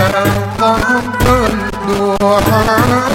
تقبل دعانا